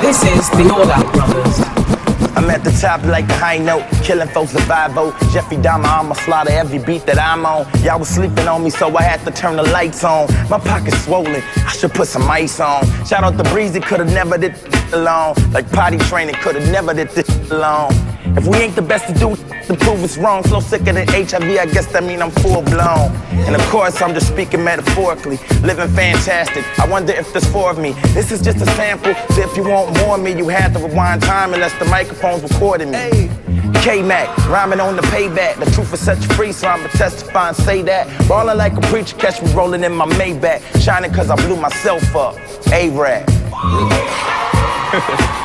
This is the All Out Brothers. I'm at the top like a high note, killing folks survival. Jeffrey Dahmer, I'ma slaughter every beat that I'm on. Y'all was sleeping on me, so I had to turn the lights on. My pocket's swollen, I should put some ice on. Shout out to Breezy, could've never did this alone. Like potty training, could've never did this alone. If we ain't the best to do to prove it's wrong, so sicker than HIV, I guess that mean I'm full blown. And of course, I'm just speaking metaphorically, living fantastic. I wonder if there's four of me. This is just a sample, so if you want more of me, you have to rewind time unless the microphone's recording me. K-Mac, rhyming on the payback. The truth is set you free, so I'ma testify and say that. Ballin' like a preacher, catch me rolling in my Maybach. Shining cause I blew myself up. Iraq.